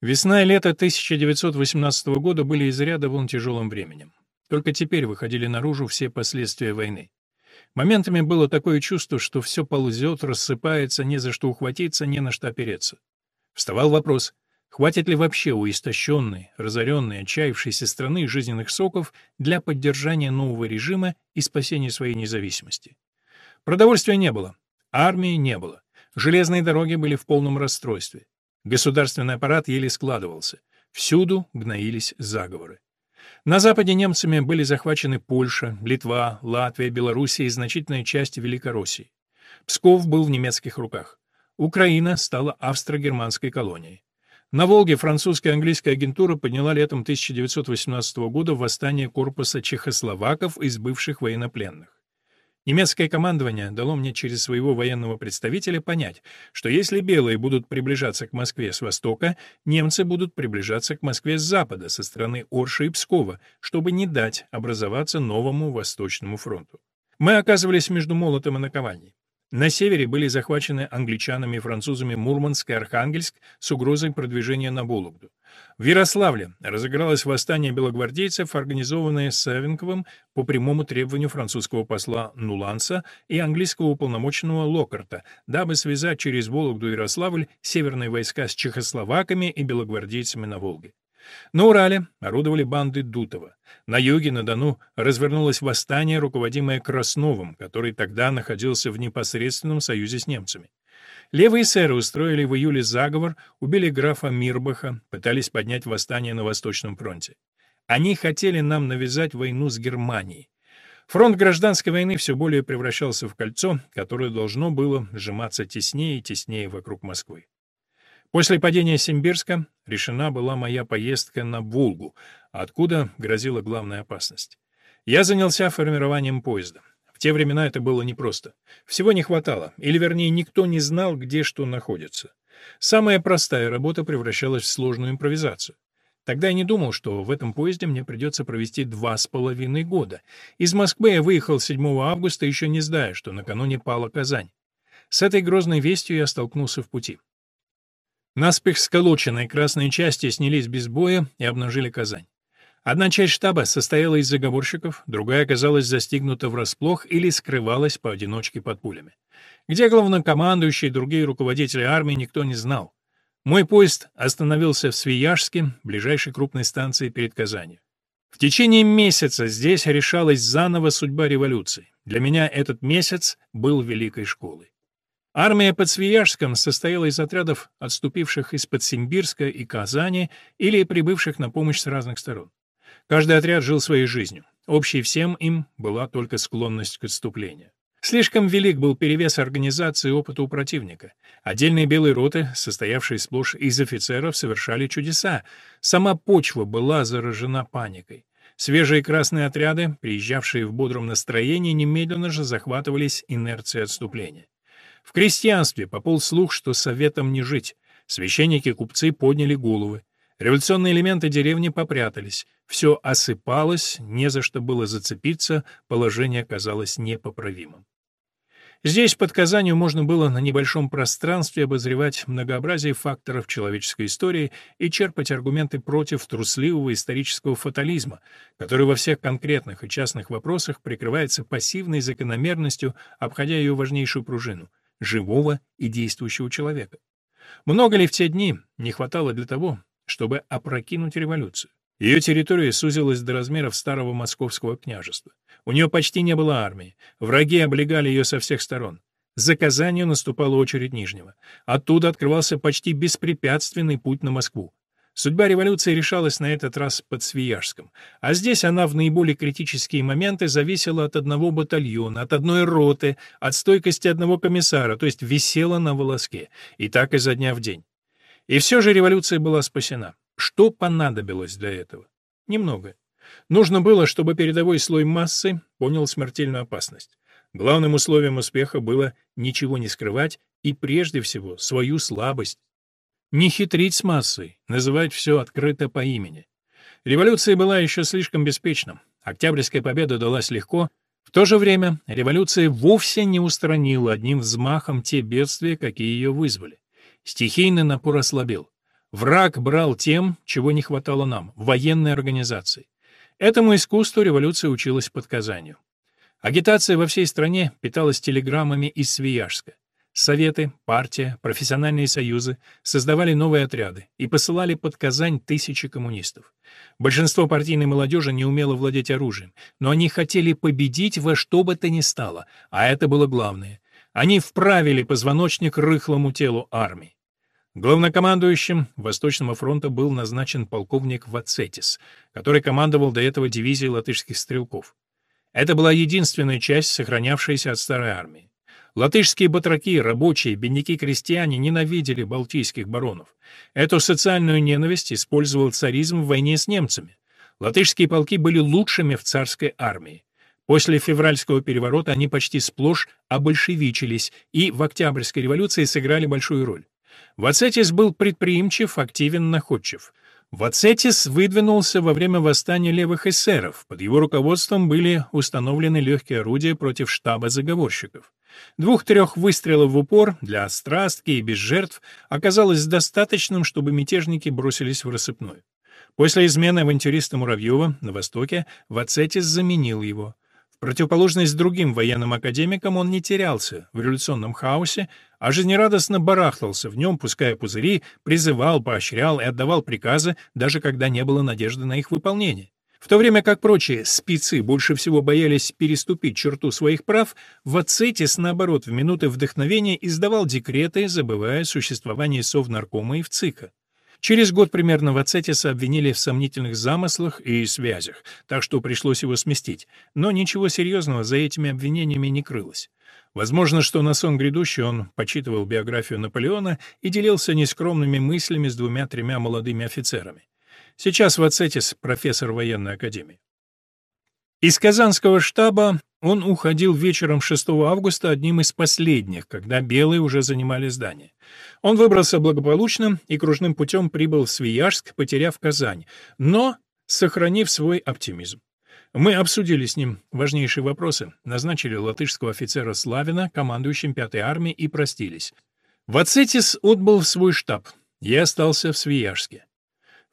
Весна и лето 1918 года были из ряда вон тяжелым временем. Только теперь выходили наружу все последствия войны. Моментами было такое чувство, что все ползет, рассыпается, не за что ухватиться, не на что опереться. Вставал вопрос, хватит ли вообще у истощенной, разоренной, отчаявшейся страны жизненных соков для поддержания нового режима и спасения своей независимости. Продовольствия не было, армии не было, железные дороги были в полном расстройстве. Государственный аппарат еле складывался. Всюду гноились заговоры. На Западе немцами были захвачены Польша, Литва, Латвия, Белоруссия и значительная часть Великороссии. Псков был в немецких руках. Украина стала австро-германской колонией. На Волге французская и английская агентура подняла летом 1918 года восстание корпуса чехословаков из бывших военнопленных. Немецкое командование дало мне через своего военного представителя понять, что если белые будут приближаться к Москве с востока, немцы будут приближаться к Москве с запада, со стороны Орши и Пскова, чтобы не дать образоваться новому Восточному фронту. Мы оказывались между молотом и наковальней. На севере были захвачены англичанами и французами Мурманск и Архангельск с угрозой продвижения на Вологду. В Ярославле разыгралось восстание белогвардейцев, организованное Савенковым по прямому требованию французского посла Нуланса и английского уполномоченного Локарта, дабы связать через Вологду и Ярославль северные войска с чехословаками и белогвардейцами на Волге. На Урале орудовали банды Дутова. На юге, на Дону, развернулось восстание, руководимое Красновым, который тогда находился в непосредственном союзе с немцами. Левые сэры устроили в июле заговор, убили графа Мирбаха, пытались поднять восстание на Восточном фронте. Они хотели нам навязать войну с Германией. Фронт гражданской войны все более превращался в кольцо, которое должно было сжиматься теснее и теснее вокруг Москвы. После падения Симбирска решена была моя поездка на Волгу, откуда грозила главная опасность. Я занялся формированием поезда. В те времена это было непросто. Всего не хватало, или вернее никто не знал, где что находится. Самая простая работа превращалась в сложную импровизацию. Тогда я не думал, что в этом поезде мне придется провести два с половиной года. Из Москвы я выехал 7 августа, еще не зная, что накануне пала Казань. С этой грозной вестью я столкнулся в пути. Наспех сколоченные красные части снялись без боя и обнажили Казань. Одна часть штаба состояла из заговорщиков, другая оказалась застигнута врасплох или скрывалась поодиночке под пулями. Где главнокомандующий и другие руководители армии, никто не знал. Мой поезд остановился в Свияжске, ближайшей крупной станции перед Казанью. В течение месяца здесь решалась заново судьба революции. Для меня этот месяц был великой школой. Армия под Свияжском состояла из отрядов, отступивших из-под Симбирска и Казани или прибывших на помощь с разных сторон. Каждый отряд жил своей жизнью. Общей всем им была только склонность к отступлению. Слишком велик был перевес организации и опыта у противника. Отдельные белые роты, состоявшие сплошь из офицеров, совершали чудеса. Сама почва была заражена паникой. Свежие красные отряды, приезжавшие в бодром настроении, немедленно же захватывались инерцией отступления. В крестьянстве пополз слух, что советом не жить. Священники-купцы подняли головы. Революционные элементы деревни попрятались. Все осыпалось, не за что было зацепиться, положение казалось непоправимым. Здесь, под Казанью, можно было на небольшом пространстве обозревать многообразие факторов человеческой истории и черпать аргументы против трусливого исторического фатализма, который во всех конкретных и частных вопросах прикрывается пассивной закономерностью, обходя ее важнейшую пружину — живого и действующего человека. Много ли в те дни не хватало для того, чтобы опрокинуть революцию? Ее территория сузилась до размеров старого московского княжества. У нее почти не было армии. Враги облегали ее со всех сторон. За Казанью наступала очередь Нижнего. Оттуда открывался почти беспрепятственный путь на Москву. Судьба революции решалась на этот раз под Свияжском, а здесь она в наиболее критические моменты зависела от одного батальона, от одной роты, от стойкости одного комиссара, то есть висела на волоске, и так изо дня в день. И все же революция была спасена. Что понадобилось для этого? Немного. Нужно было, чтобы передовой слой массы понял смертельную опасность. Главным условием успеха было ничего не скрывать и, прежде всего, свою слабость, не хитрить с массой, называть все открыто по имени. Революция была еще слишком беспечна. Октябрьская победа далась легко. В то же время революция вовсе не устранила одним взмахом те бедствия, какие ее вызвали. Стихийный напор ослабел. Враг брал тем, чего не хватало нам — военной организации. Этому искусству революция училась под Казанью. Агитация во всей стране питалась телеграммами из Свияжска. Советы, партия, профессиональные союзы создавали новые отряды и посылали под Казань тысячи коммунистов. Большинство партийной молодежи не умело владеть оружием, но они хотели победить во что бы то ни стало, а это было главное. Они вправили позвоночник рыхлому телу армии. Главнокомандующим Восточного фронта был назначен полковник Вацетис, который командовал до этого дивизией латышских стрелков. Это была единственная часть, сохранявшаяся от старой армии. Латышские батраки, рабочие, бедняки-крестьяне ненавидели балтийских баронов. Эту социальную ненависть использовал царизм в войне с немцами. Латышские полки были лучшими в царской армии. После февральского переворота они почти сплошь обольшевичились и в Октябрьской революции сыграли большую роль. Вацетис был предприимчив, активен, находчив. Вацетис выдвинулся во время восстания левых эсеров. Под его руководством были установлены легкие орудия против штаба заговорщиков. Двух-трех выстрелов в упор для страстки и без жертв оказалось достаточным, чтобы мятежники бросились в рассыпную. После измены авантюриста Муравьева на Востоке Вацетис заменил его. В противоположность другим военным академикам он не терялся в революционном хаосе, а жизнерадостно барахтался в нем, пуская пузыри, призывал, поощрял и отдавал приказы, даже когда не было надежды на их выполнение. В то время как прочие спецы больше всего боялись переступить черту своих прав, Вацетис, наоборот, в минуты вдохновения издавал декреты, забывая существование Совнаркома и ВЦИКа. Через год примерно Вацетиса обвинили в сомнительных замыслах и связях, так что пришлось его сместить. Но ничего серьезного за этими обвинениями не крылось. Возможно, что на сон грядущий он почитывал биографию Наполеона и делился нескромными мыслями с двумя-тремя молодыми офицерами. Сейчас Вацетис — профессор военной академии. Из Казанского штаба он уходил вечером 6 августа одним из последних, когда белые уже занимали здание. Он выбрался благополучно и кружным путем прибыл в Свияжск, потеряв Казань, но сохранив свой оптимизм. Мы обсудили с ним важнейшие вопросы, назначили латышского офицера Славина командующим пятой армией и простились. Вацетис отбыл в свой штаб. Я остался в Свияжске.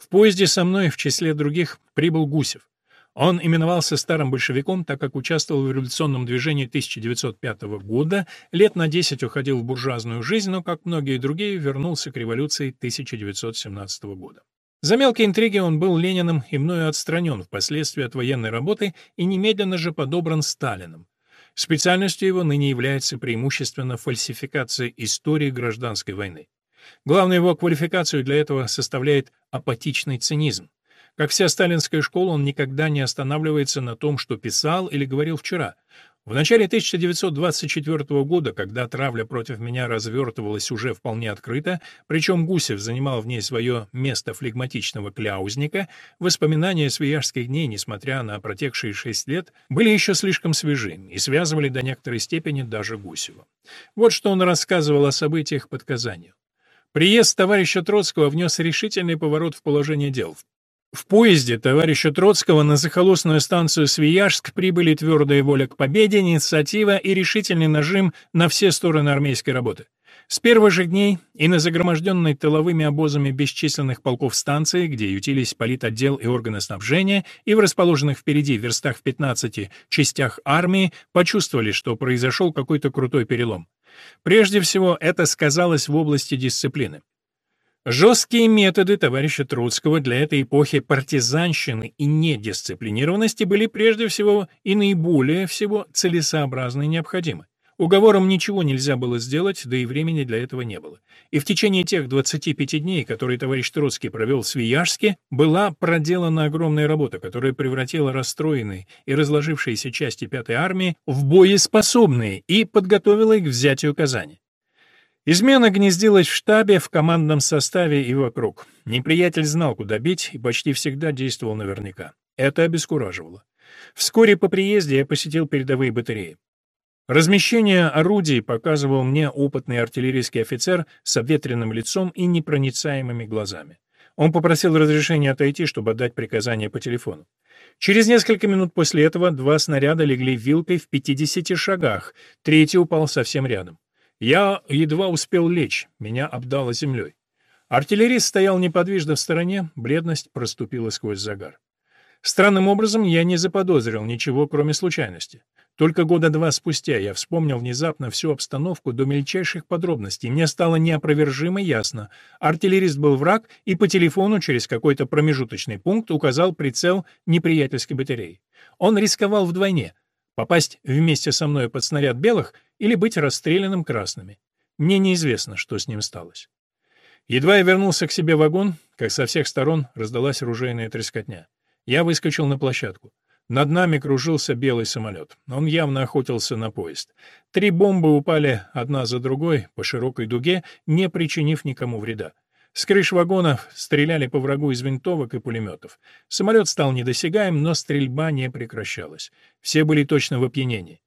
В поезде со мной, в числе других, прибыл Гусев. Он именовался старым большевиком, так как участвовал в революционном движении 1905 года, лет на 10 уходил в буржуазную жизнь, но, как многие другие, вернулся к революции 1917 года. За мелкие интриги он был Лениным и мною отстранен впоследствии от военной работы и немедленно же подобран Сталиным. Специальностью его ныне является преимущественно фальсификация истории гражданской войны. Главную его квалификацию для этого составляет апатичный цинизм. Как вся сталинская школа, он никогда не останавливается на том, что писал или говорил вчера. В начале 1924 года, когда травля против меня развертывалась уже вполне открыто, причем Гусев занимал в ней свое место флегматичного кляузника, воспоминания свияжских дней, несмотря на протекшие шесть лет, были еще слишком свежи и связывали до некоторой степени даже Гусева. Вот что он рассказывал о событиях под Казанью. Приезд товарища Троцкого внес решительный поворот в положение дел. В поезде товарища Троцкого на захолустную станцию Свияжск прибыли твердая воля к победе, инициатива и решительный нажим на все стороны армейской работы. С первых же дней и на загроможденной тыловыми обозами бесчисленных полков станции, где ютились политотдел и органы снабжения, и в расположенных впереди верстах в 15 частях армии, почувствовали, что произошел какой-то крутой перелом. Прежде всего, это сказалось в области дисциплины. Жесткие методы товарища Троцкого для этой эпохи партизанщины и недисциплинированности были прежде всего и наиболее всего целесообразны и необходимы. Уговором ничего нельзя было сделать, да и времени для этого не было. И в течение тех 25 дней, которые товарищ Троцкий провел в Свияжске, была проделана огромная работа, которая превратила расстроенные и разложившиеся части Пятой армии в боеспособные и подготовила их к взятию Казани. Измена гнездилась в штабе, в командном составе и вокруг. Неприятель знал, куда бить, и почти всегда действовал наверняка. Это обескураживало. Вскоре по приезде я посетил передовые батареи. Размещение орудий показывал мне опытный артиллерийский офицер с обветренным лицом и непроницаемыми глазами. Он попросил разрешения отойти, чтобы отдать приказание по телефону. Через несколько минут после этого два снаряда легли вилкой в 50 шагах, третий упал совсем рядом. Я едва успел лечь, меня обдало землей. Артиллерист стоял неподвижно в стороне, бледность проступила сквозь загар. Странным образом я не заподозрил ничего, кроме случайности. Только года два спустя я вспомнил внезапно всю обстановку до мельчайших подробностей. Мне стало неопровержимо ясно. Артиллерист был враг и по телефону через какой-то промежуточный пункт указал прицел неприятельской батареи. Он рисковал вдвойне — попасть вместе со мной под снаряд белых или быть расстрелянным красными. Мне неизвестно, что с ним сталось. Едва я вернулся к себе в вагон, как со всех сторон раздалась оружейная трескотня. Я выскочил на площадку. Над нами кружился белый самолет. Он явно охотился на поезд. Три бомбы упали одна за другой по широкой дуге, не причинив никому вреда. С крыш вагонов стреляли по врагу из винтовок и пулеметов. Самолет стал недосягаем, но стрельба не прекращалась. Все были точно в опьянении.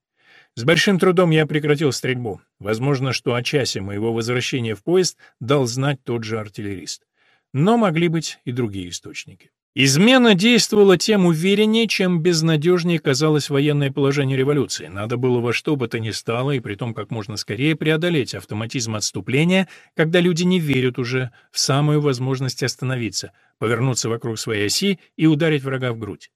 С большим трудом я прекратил стрельбу. Возможно, что о часе моего возвращения в поезд дал знать тот же артиллерист. Но могли быть и другие источники. Измена действовала тем увереннее, чем безнадежнее казалось военное положение революции. Надо было во что бы то ни стало, и при том как можно скорее преодолеть автоматизм отступления, когда люди не верят уже в самую возможность остановиться, повернуться вокруг своей оси и ударить врага в грудь.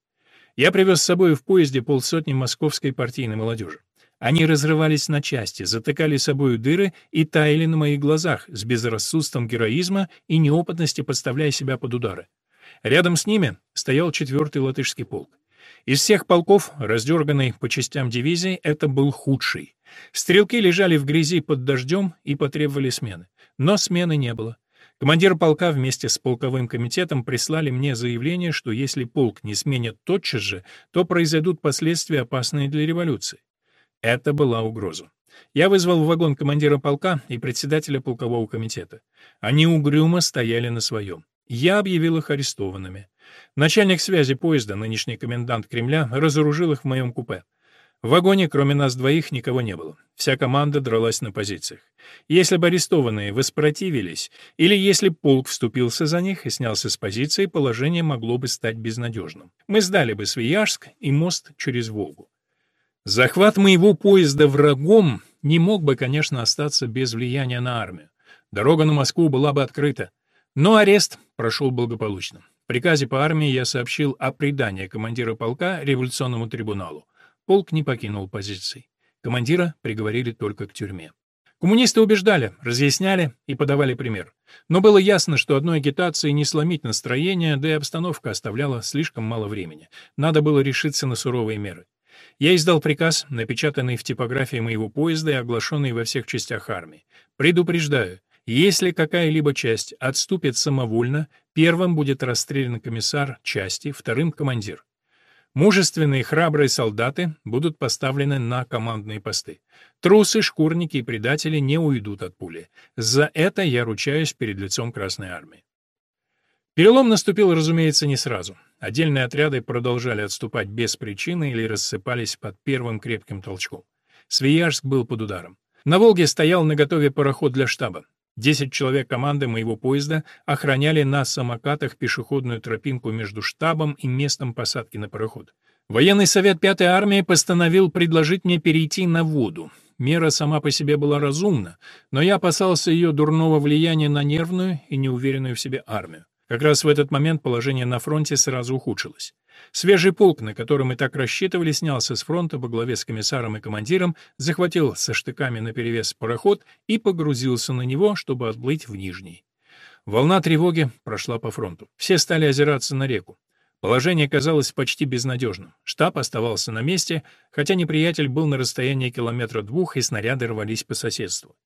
Я привез с собой в поезде полсотни московской партийной молодежи. Они разрывались на части, затыкали собою дыры и таяли на моих глазах, с безрассудством героизма и неопытности подставляя себя под удары. Рядом с ними стоял четвертый латышский полк. Из всех полков, раздерганной по частям дивизии, это был худший. Стрелки лежали в грязи под дождем и потребовали смены. Но смены не было. Командир полка вместе с полковым комитетом прислали мне заявление, что если полк не сменят тотчас же, то произойдут последствия, опасные для революции. Это была угроза. Я вызвал в вагон командира полка и председателя полкового комитета. Они угрюмо стояли на своем. Я объявил их арестованными. Начальник связи поезда, нынешний комендант Кремля, разоружил их в моем купе. В вагоне, кроме нас двоих, никого не было. Вся команда дралась на позициях. Если бы арестованные воспротивились, или если полк вступился за них и снялся с позиции, положение могло бы стать безнадежным. Мы сдали бы Свияжск и мост через Волгу. Захват моего поезда врагом не мог бы, конечно, остаться без влияния на армию. Дорога на Москву была бы открыта. Но арест прошел благополучно. В приказе по армии я сообщил о предании командира полка революционному трибуналу. Полк не покинул позиций. Командира приговорили только к тюрьме. Коммунисты убеждали, разъясняли и подавали пример. Но было ясно, что одной агитации не сломить настроение, да и обстановка оставляла слишком мало времени. Надо было решиться на суровые меры. Я издал приказ, напечатанный в типографии моего поезда и оглашенный во всех частях армии. Предупреждаю, если какая-либо часть отступит самовольно, первым будет расстрелян комиссар части, вторым — командир. Мужественные храбрые солдаты будут поставлены на командные посты. Трусы, шкурники и предатели не уйдут от пули. За это я ручаюсь перед лицом Красной Армии. Перелом наступил, разумеется, не сразу. Отдельные отряды продолжали отступать без причины или рассыпались под первым крепким толчком. Свияжск был под ударом. На Волге стоял наготове пароход для штаба. Десять человек команды моего поезда охраняли на самокатах пешеходную тропинку между штабом и местом посадки на пароход. Военный совет Пятой армии постановил предложить мне перейти на воду. Мера сама по себе была разумна, но я опасался ее дурного влияния на нервную и неуверенную в себе армию. Как раз в этот момент положение на фронте сразу ухудшилось. Свежий полк, на который мы так рассчитывали, снялся с фронта во главе с комиссаром и командиром, захватил со штыками наперевес пароход и погрузился на него, чтобы отплыть в Нижний. Волна тревоги прошла по фронту. Все стали озираться на реку. Положение казалось почти безнадежным. Штаб оставался на месте, хотя неприятель был на расстоянии километра двух, и снаряды рвались по соседству.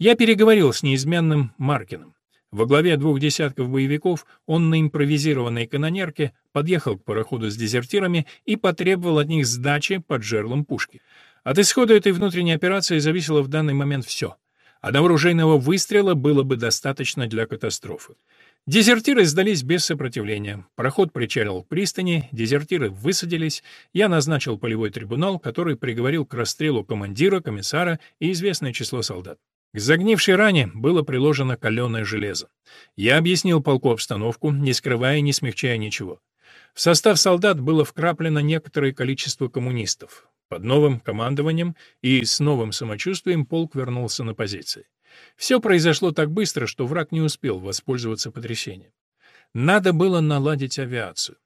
Я переговорил с неизменным Маркиным. Во главе двух десятков боевиков он на импровизированной канонерке подъехал к пароходу с дезертирами и потребовал от них сдачи под жерлом пушки. От исхода этой внутренней операции зависело в данный момент все. Одного ружейного выстрела было бы достаточно для катастрофы. Дезертиры сдались без сопротивления. Пароход причалил к пристани, дезертиры высадились. Я назначил полевой трибунал, который приговорил к расстрелу командира, комиссара и известное число солдат. К загнившей ране было приложено каленое железо. Я объяснил полку обстановку, не скрывая и не смягчая ничего. В состав солдат было вкраплено некоторое количество коммунистов. Под новым командованием и с новым самочувствием полк вернулся на позиции. Все произошло так быстро, что враг не успел воспользоваться потрясением. Надо было наладить авиацию.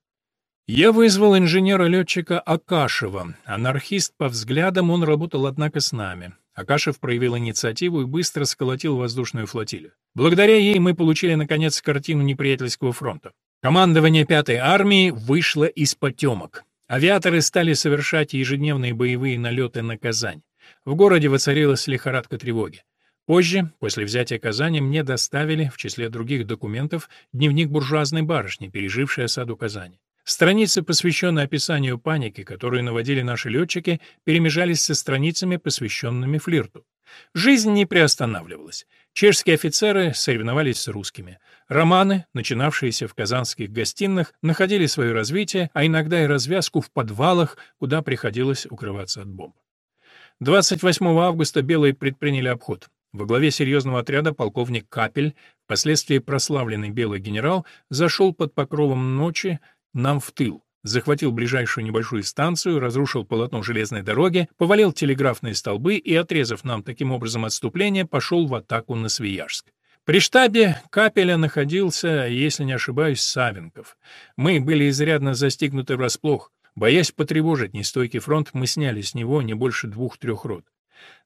Я вызвал инженера-летчика Акашева. Анархист по взглядам, он работал, однако, с нами. Акашев проявил инициативу и быстро сколотил воздушную флотилию. Благодаря ей мы получили, наконец, картину неприятельского фронта. Командование пятой армии вышло из потемок. Авиаторы стали совершать ежедневные боевые налеты на Казань. В городе воцарилась лихорадка тревоги. Позже, после взятия Казани, мне доставили, в числе других документов, дневник буржуазной барышни, пережившей осаду Казани. Страницы, посвященные описанию паники, которую наводили наши летчики, перемежались со страницами, посвященными флирту. Жизнь не приостанавливалась. Чешские офицеры соревновались с русскими. Романы, начинавшиеся в казанских гостиных, находили свое развитие, а иногда и развязку в подвалах, куда приходилось укрываться от бомб. 28 августа белые предприняли обход. Во главе серьезного отряда полковник Капель, впоследствии прославленный белый генерал, зашел под покровом ночи нам в тыл, захватил ближайшую небольшую станцию, разрушил полотно железной дороги, повалил телеграфные столбы и, отрезав нам таким образом отступление, пошел в атаку на Свияжск. При штабе Капеля находился, если не ошибаюсь, Савенков. Мы были изрядно застигнуты врасплох. Боясь потревожить нестойкий фронт, мы сняли с него не больше двух-трех рот.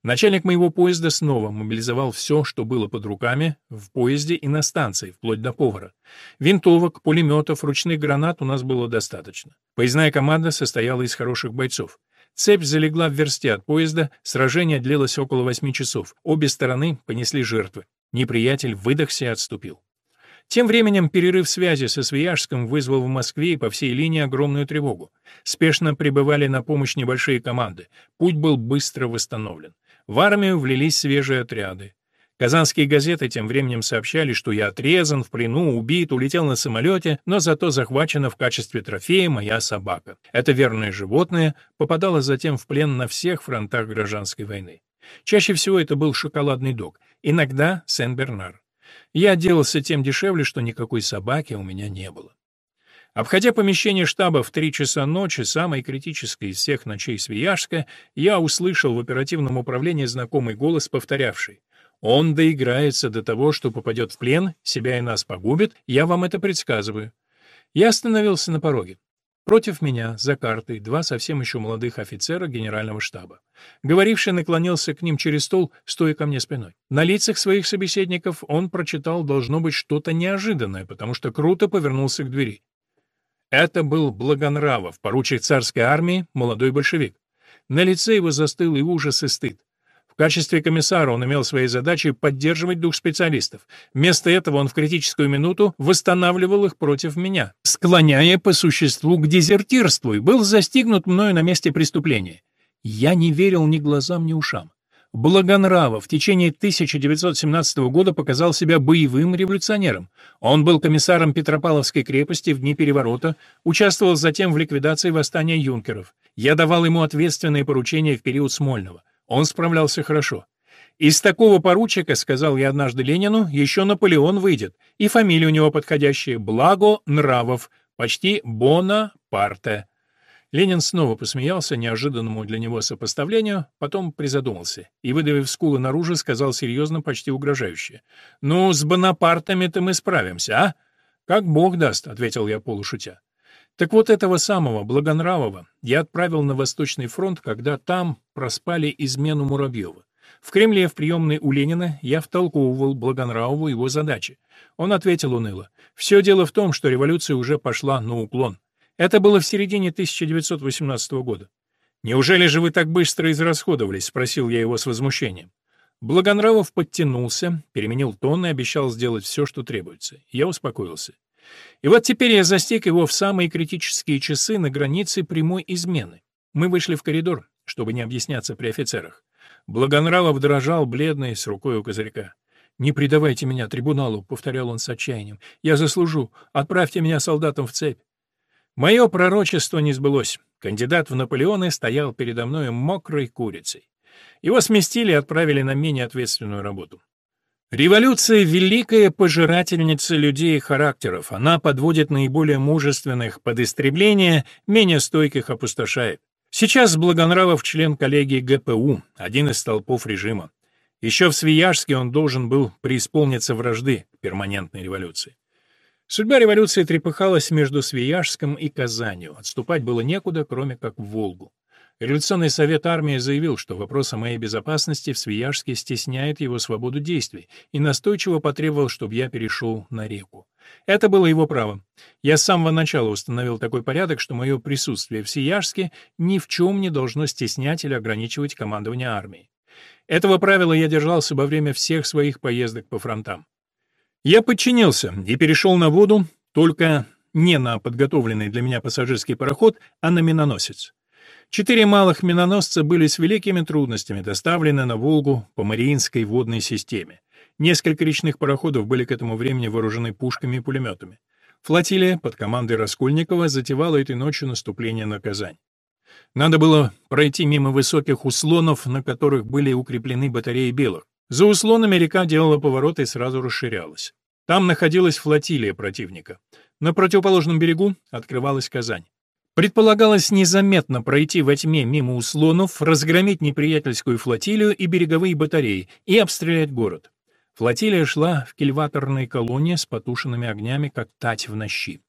Начальник моего поезда снова мобилизовал все, что было под руками, в поезде и на станции, вплоть до повара. Винтовок, пулеметов, ручных гранат у нас было достаточно. Поездная команда состояла из хороших бойцов. Цепь залегла в версте от поезда, сражение длилось около восьми часов. Обе стороны понесли жертвы. Неприятель выдохся и отступил. Тем временем перерыв связи со Свияжском вызвал в Москве и по всей линии огромную тревогу. Спешно прибывали на помощь небольшие команды. Путь был быстро восстановлен. В армию влились свежие отряды. Казанские газеты тем временем сообщали, что я отрезан, в плену, убит, улетел на самолете, но зато захвачена в качестве трофея моя собака. Это верное животное попадало затем в плен на всех фронтах гражданской войны. Чаще всего это был шоколадный дог, иногда Сен-Бернар. Я отделался тем дешевле, что никакой собаки у меня не было. Обходя помещение штаба в три часа ночи, самой критической из всех ночей Свияжска, я услышал в оперативном управлении знакомый голос, повторявший «Он доиграется до того, что попадет в плен, себя и нас погубит, я вам это предсказываю». Я остановился на пороге. Против меня, за картой, два совсем еще молодых офицера генерального штаба. Говоривший наклонился к ним через стол, стоя ко мне спиной. На лицах своих собеседников он прочитал, должно быть, что-то неожиданное, потому что круто повернулся к двери. Это был Благонравов, поручик царской армии, молодой большевик. На лице его застыл и ужас, и стыд. В качестве комиссара он имел своей задачей поддерживать дух специалистов. Вместо этого он в критическую минуту восстанавливал их против меня, склоняя по существу к дезертирству, и был застигнут мною на месте преступления. Я не верил ни глазам, ни ушам. Благонравов в течение 1917 года показал себя боевым революционером. Он был комиссаром Петропавловской крепости в дни переворота, участвовал затем в ликвидации восстания юнкеров. Я давал ему ответственные поручения в период Смольного. Он справлялся хорошо. Из такого поручика, сказал я однажды Ленину, еще Наполеон выйдет, и фамилия у него подходящая — Благо Нравов, почти Бона Парте. Ленин снова посмеялся неожиданному для него сопоставлению, потом призадумался и, выдавив скулы наружу, сказал серьезно, почти угрожающе. «Ну, с Бонапартами-то мы справимся, а?» «Как бог даст», — ответил я полушутя. Так вот этого самого Благонравова я отправил на Восточный фронт, когда там проспали измену Муравьева. В Кремле в приемной у Ленина я втолковывал Благонравову его задачи. Он ответил уныло. «Все дело в том, что революция уже пошла на уклон. Это было в середине 1918 года. «Неужели же вы так быстро израсходовались?» — спросил я его с возмущением. Благонравов подтянулся, переменил тон и обещал сделать все, что требуется. Я успокоился. И вот теперь я застиг его в самые критические часы на границе прямой измены. Мы вышли в коридор, чтобы не объясняться при офицерах. Благонравов дрожал, бледный, с рукой у козырька. «Не предавайте меня трибуналу», — повторял он с отчаянием. «Я заслужу. Отправьте меня солдатам в цепь». Мое пророчество не сбылось. Кандидат в Наполеоны стоял передо мной мокрой курицей. Его сместили и отправили на менее ответственную работу. Революция — великая пожирательница людей и характеров. Она подводит наиболее мужественных под истребление, менее стойких опустошает. Сейчас Благонравов член коллегии ГПУ, один из столпов режима. Еще в Свияжске он должен был преисполниться вражды перманентной революции. Судьба революции трепыхалась между Свияжском и Казанью. Отступать было некуда, кроме как в Волгу. Революционный совет армии заявил, что вопрос о моей безопасности в Свияжске стесняет его свободу действий, и настойчиво потребовал, чтобы я перешел на реку. Это было его право. Я с самого начала установил такой порядок, что мое присутствие в Свияжске ни в чем не должно стеснять или ограничивать командование армией. Этого правила я держался во время всех своих поездок по фронтам. Я подчинился и перешел на воду, только не на подготовленный для меня пассажирский пароход, а на миноносец. Четыре малых миноносца были с великими трудностями доставлены на Волгу по Мариинской водной системе. Несколько речных пароходов были к этому времени вооружены пушками и пулеметами. Флотилия под командой Раскольникова затевала этой ночью наступление на Казань. Надо было пройти мимо высоких услонов, на которых были укреплены батареи белых. За услонами река делала поворот и сразу расширялась. Там находилась флотилия противника. На противоположном берегу открывалась Казань. Предполагалось незаметно пройти во тьме мимо услонов, разгромить неприятельскую флотилию и береговые батареи и обстрелять город. Флотилия шла в кильваторной колонне с потушенными огнями, как тать в нощи.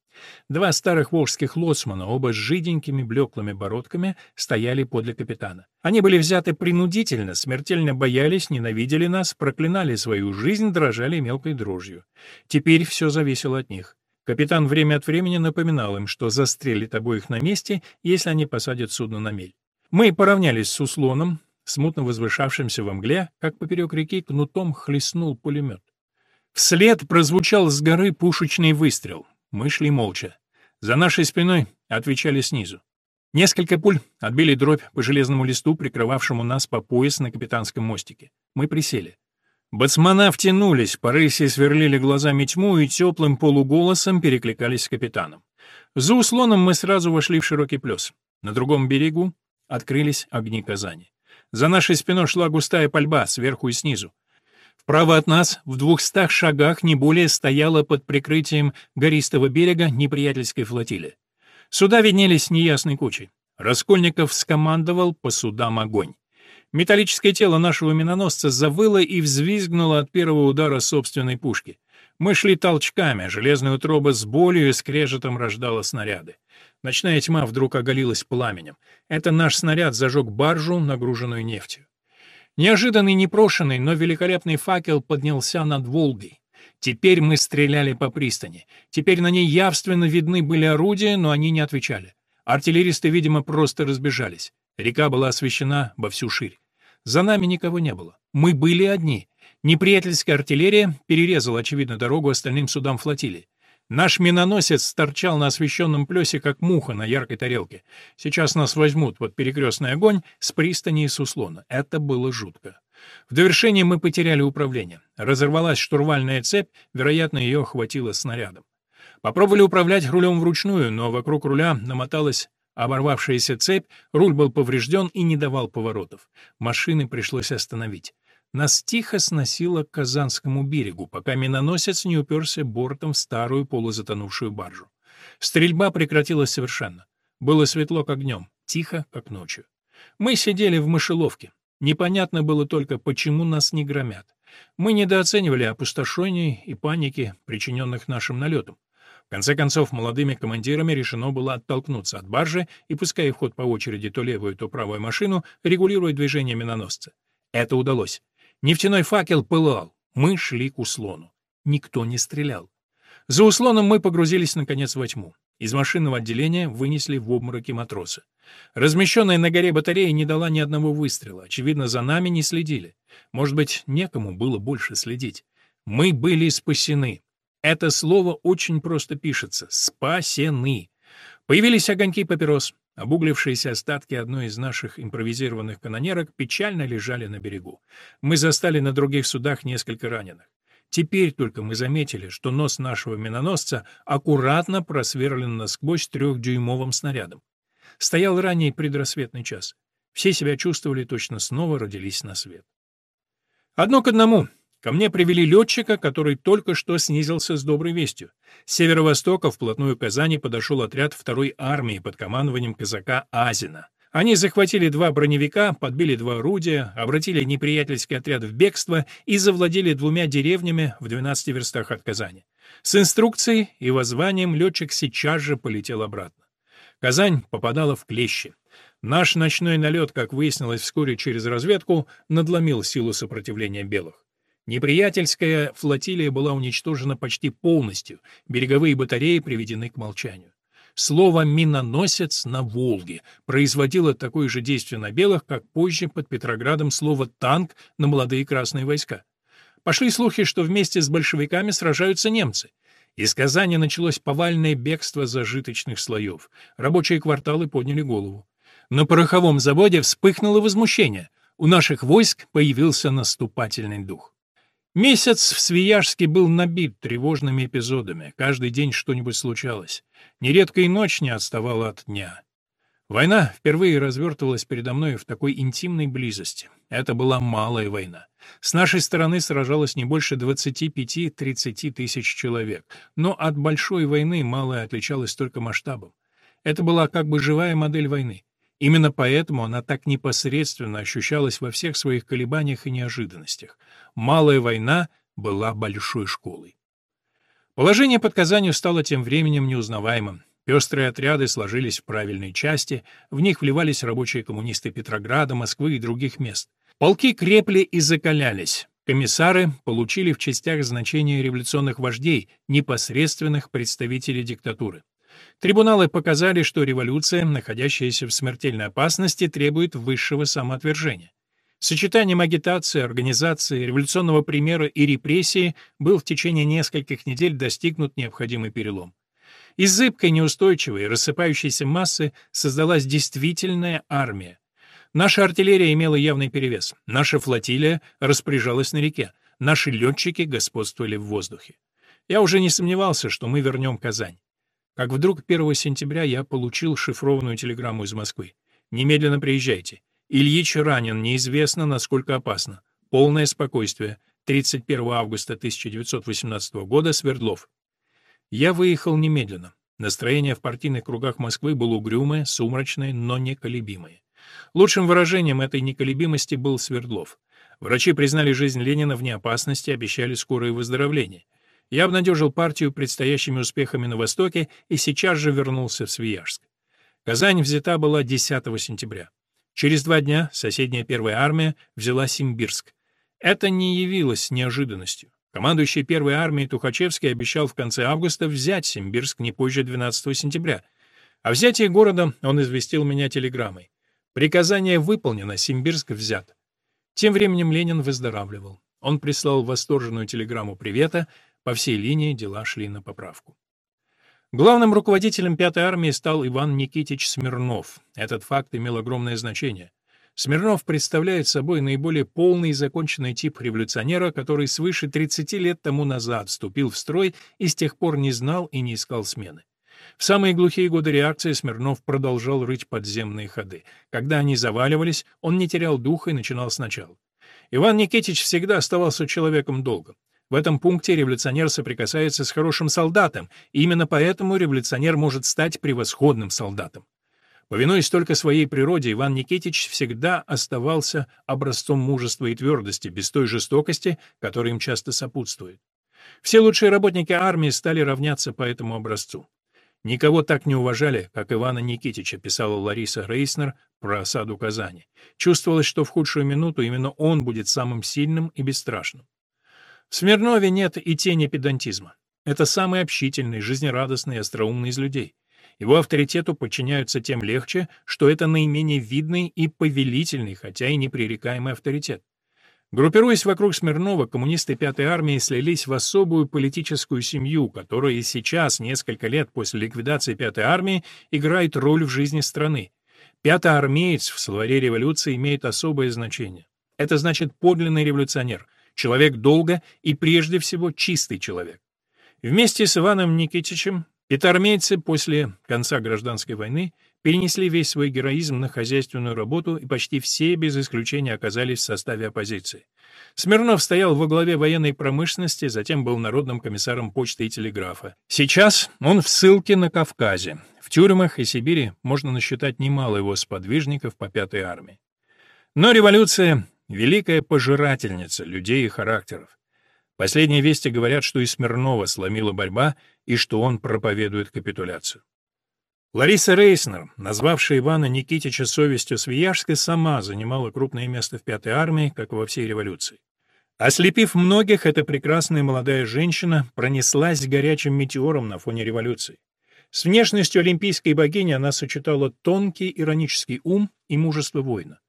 Два старых волжских лоцмана, оба с жиденькими блеклыми бородками, стояли подле капитана. Они были взяты принудительно, смертельно боялись, ненавидели нас, проклинали свою жизнь, дрожали мелкой дрожью. Теперь все зависело от них. Капитан время от времени напоминал им, что застрелит обоих на месте, если они посадят судно на мель. Мы поравнялись с услоном, смутно возвышавшимся во мгле, как поперек реки кнутом хлестнул пулемет. Вслед прозвучал с горы пушечный выстрел. Мы шли молча. За нашей спиной отвечали снизу. Несколько пуль отбили дробь по железному листу, прикрывавшему нас по пояс на капитанском мостике. Мы присели. Бацмана втянулись, по рысе сверлили глазами тьму и теплым полуголосом перекликались с капитаном. За услоном мы сразу вошли в широкий плес. На другом берегу открылись огни Казани. За нашей спиной шла густая пальба сверху и снизу. Вправо от нас, в двухстах шагах, не более стояла под прикрытием гористого берега неприятельской флотилия. Суда виднелись неясной кучей. Раскольников скомандовал по судам огонь. Металлическое тело нашего миноносца завыло и взвизгнуло от первого удара собственной пушки. Мы шли толчками, железная утроба с болью и скрежетом рождала снаряды. Ночная тьма вдруг оголилась пламенем. Это наш снаряд зажег баржу, нагруженную нефтью. Неожиданный, непрошенный, но великолепный факел поднялся над Волгой. Теперь мы стреляли по пристани. Теперь на ней явственно видны были орудия, но они не отвечали. Артиллеристы, видимо, просто разбежались. Река была освещена во всю ширь. За нами никого не было. Мы были одни. Неприятельская артиллерия перерезала, очевидно, дорогу остальным судам флотилии. Наш миноносец торчал на освещенном плесе, как муха на яркой тарелке. Сейчас нас возьмут под перекрестный огонь с пристани и с услона. Это было жутко. В довершение мы потеряли управление. Разорвалась штурвальная цепь, вероятно, ее охватило снарядом. Попробовали управлять рулем вручную, но вокруг руля намоталась Оборвавшаяся цепь, руль был поврежден и не давал поворотов. Машины пришлось остановить. Нас тихо сносило к Казанскому берегу, пока миноносец не уперся бортом в старую полузатонувшую баржу. Стрельба прекратилась совершенно. Было светло, как днем, тихо, как ночью. Мы сидели в мышеловке. Непонятно было только, почему нас не громят. Мы недооценивали опустошений и паники, причиненных нашим налетом конце концов, молодыми командирами решено было оттолкнуться от баржи и, пуская в ход по очереди то левую, то правую машину, регулировать движение миноносца. Это удалось. Нефтяной факел пылал. Мы шли к услону. Никто не стрелял. За услоном мы погрузились, наконец, во тьму. Из машинного отделения вынесли в обмороки матросы. Размещенная на горе батарея не дала ни одного выстрела. Очевидно, за нами не следили. Может быть, некому было больше следить. Мы были спасены. Это слово очень просто пишется «спасены». Появились огоньки папирос. Обуглившиеся остатки одной из наших импровизированных канонерок печально лежали на берегу. Мы застали на других судах несколько раненых. Теперь только мы заметили, что нос нашего миноносца аккуратно просверлен насквозь трехдюймовым снарядом. Стоял ранний предрассветный час. Все себя чувствовали, точно снова родились на свет. Одно к одному. Ко мне привели летчика, который только что снизился с доброй вестью. С северо-востока вплотную к Казани подошел отряд второй армии под командованием казака Азина. Они захватили два броневика, подбили два орудия, обратили неприятельский отряд в бегство и завладели двумя деревнями в 12 верстах от Казани. С инструкцией и воззванием летчик сейчас же полетел обратно. Казань попадала в клещи. Наш ночной налет, как выяснилось вскоре через разведку, надломил силу сопротивления белых. Неприятельская флотилия была уничтожена почти полностью, береговые батареи приведены к молчанию. Слово «миноносец» на Волге производило такое же действие на белых, как позже под Петроградом слово «танк» на молодые красные войска. Пошли слухи, что вместе с большевиками сражаются немцы. Из Казани началось повальное бегство зажиточных слоев. Рабочие кварталы подняли голову. На пороховом заводе вспыхнуло возмущение. У наших войск появился наступательный дух. Месяц в Свияжске был набит тревожными эпизодами. Каждый день что-нибудь случалось. Нередко и ночь не отставала от дня. Война впервые развертывалась передо мной в такой интимной близости. Это была малая война. С нашей стороны сражалось не больше 25-30 тысяч человек, но от большой войны малая отличалась только масштабом. Это была как бы живая модель войны. Именно поэтому она так непосредственно ощущалась во всех своих колебаниях и неожиданностях. Малая война была большой школой. Положение под Казанью стало тем временем неузнаваемым. Пестрые отряды сложились в правильные части, в них вливались рабочие коммунисты Петрограда, Москвы и других мест. Полки крепли и закалялись. Комиссары получили в частях значение революционных вождей, непосредственных представителей диктатуры. Трибуналы показали, что революция, находящаяся в смертельной опасности, требует высшего самоотвержения. Сочетанием агитации, организации, революционного примера и репрессии был в течение нескольких недель достигнут необходимый перелом. Из зыбкой, неустойчивой, рассыпающейся массы создалась действительная армия. Наша артиллерия имела явный перевес, наша флотилия распоряжалась на реке, наши летчики господствовали в воздухе. Я уже не сомневался, что мы вернем Казань. Как вдруг 1 сентября я получил шифрованную телеграмму из Москвы. «Немедленно приезжайте. Ильич ранен, неизвестно, насколько опасно. Полное спокойствие. 31 августа 1918 года, Свердлов. Я выехал немедленно. Настроение в партийных кругах Москвы было угрюмое, сумрачное, но неколебимое. Лучшим выражением этой неколебимости был Свердлов. Врачи признали жизнь Ленина вне опасности, обещали скорое выздоровление. Я обнадежил партию предстоящими успехами на Востоке и сейчас же вернулся в Свияжск. Казань взята была 10 сентября. Через два дня соседняя первая армия взяла Симбирск. Это не явилось неожиданностью. Командующий первой армией Тухачевский обещал в конце августа взять Симбирск не позже 12 сентября. О взятии города он известил меня телеграммой. Приказание выполнено, Симбирск взят. Тем временем Ленин выздоравливал. Он прислал восторженную телеграмму привета, по всей линии дела шли на поправку. Главным руководителем Пятой армии стал Иван Никитич Смирнов. Этот факт имел огромное значение. Смирнов представляет собой наиболее полный и законченный тип революционера, который свыше 30 лет тому назад вступил в строй и с тех пор не знал и не искал смены. В самые глухие годы реакции Смирнов продолжал рыть подземные ходы. Когда они заваливались, он не терял духа и начинал сначала. Иван Никитич всегда оставался человеком долго. В этом пункте революционер соприкасается с хорошим солдатом, и именно поэтому революционер может стать превосходным солдатом. Повинуясь только своей природе, Иван Никитич всегда оставался образцом мужества и твердости, без той жестокости, которая им часто сопутствует. Все лучшие работники армии стали равняться по этому образцу. «Никого так не уважали, как Ивана Никитича», писала Лариса Рейснер про осаду Казани. Чувствовалось, что в худшую минуту именно он будет самым сильным и бесстрашным. Смирнове нет и тени педантизма. Это самый общительный, жизнерадостный и остроумный из людей. Его авторитету подчиняются тем легче, что это наименее видный и повелительный, хотя и непререкаемый авторитет. Группируясь вокруг Смирнова, коммунисты Пятой армии слились в особую политическую семью, которая и сейчас, несколько лет после ликвидации Пятой армии, играет роль в жизни страны. Пятоармеец в словаре революции имеет особое значение. Это значит подлинный революционер, человек долго и прежде всего чистый человек. Вместе с Иваном Никитичем пятармейцы после конца гражданской войны перенесли весь свой героизм на хозяйственную работу, и почти все без исключения оказались в составе оппозиции. Смирнов стоял во главе военной промышленности, затем был народным комиссаром почты и телеграфа. Сейчас он в ссылке на Кавказе. В тюрьмах и Сибири можно насчитать немало его сподвижников по пятой армии. Но революция — великая пожирательница людей и характеров. Последние вести говорят, что и Смирнова сломила борьба, и что он проповедует капитуляцию. Лариса Рейснер, назвавшая Ивана Никитича совестью Свияжской, сама занимала крупное место в Пятой армии, как во всей революции. Ослепив многих, эта прекрасная молодая женщина пронеслась горячим метеором на фоне революции. С внешностью олимпийской богини она сочетала тонкий иронический ум и мужество воина.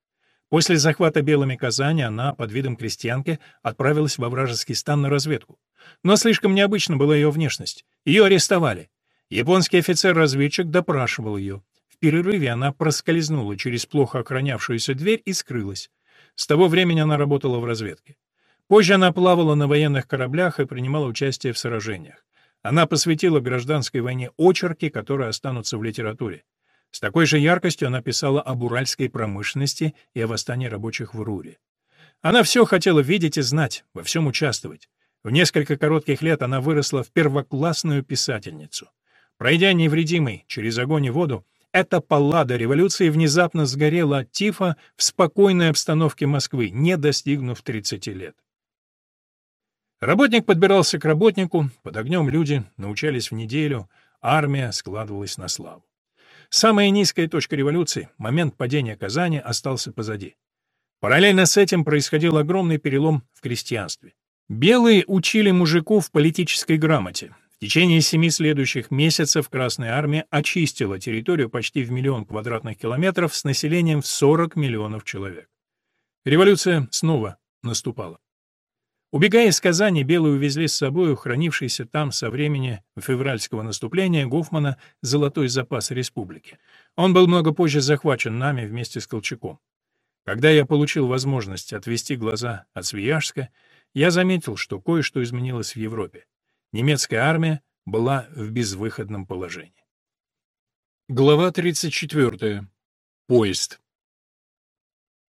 После захвата белыми Казани она, под видом крестьянки, отправилась во вражеский стан на разведку. Но слишком необычна была ее внешность. Ее арестовали. Японский офицер-разведчик допрашивал ее. В перерыве она проскользнула через плохо охранявшуюся дверь и скрылась. С того времени она работала в разведке. Позже она плавала на военных кораблях и принимала участие в сражениях. Она посвятила гражданской войне очерки, которые останутся в литературе. С такой же яркостью она писала об уральской промышленности и о восстании рабочих в Руре. Она все хотела видеть и знать, во всем участвовать. В несколько коротких лет она выросла в первоклассную писательницу. Пройдя невредимой через огонь и воду, эта паллада революции внезапно сгорела от тифа в спокойной обстановке Москвы, не достигнув 30 лет. Работник подбирался к работнику, под огнем люди научались в неделю, армия складывалась на славу. Самая низкая точка революции, момент падения Казани, остался позади. Параллельно с этим происходил огромный перелом в крестьянстве. Белые учили мужиков политической грамоте. В течение семи следующих месяцев Красная Армия очистила территорию почти в миллион квадратных километров с населением в 40 миллионов человек. Революция снова наступала. Убегая из Казани, белые увезли с собой хранившийся там со времени февральского наступления Гофмана золотой запас республики. Он был много позже захвачен нами вместе с Колчаком. Когда я получил возможность отвести глаза от Свияжска, я заметил, что кое-что изменилось в Европе. Немецкая армия была в безвыходном положении. Глава 34. Поезд.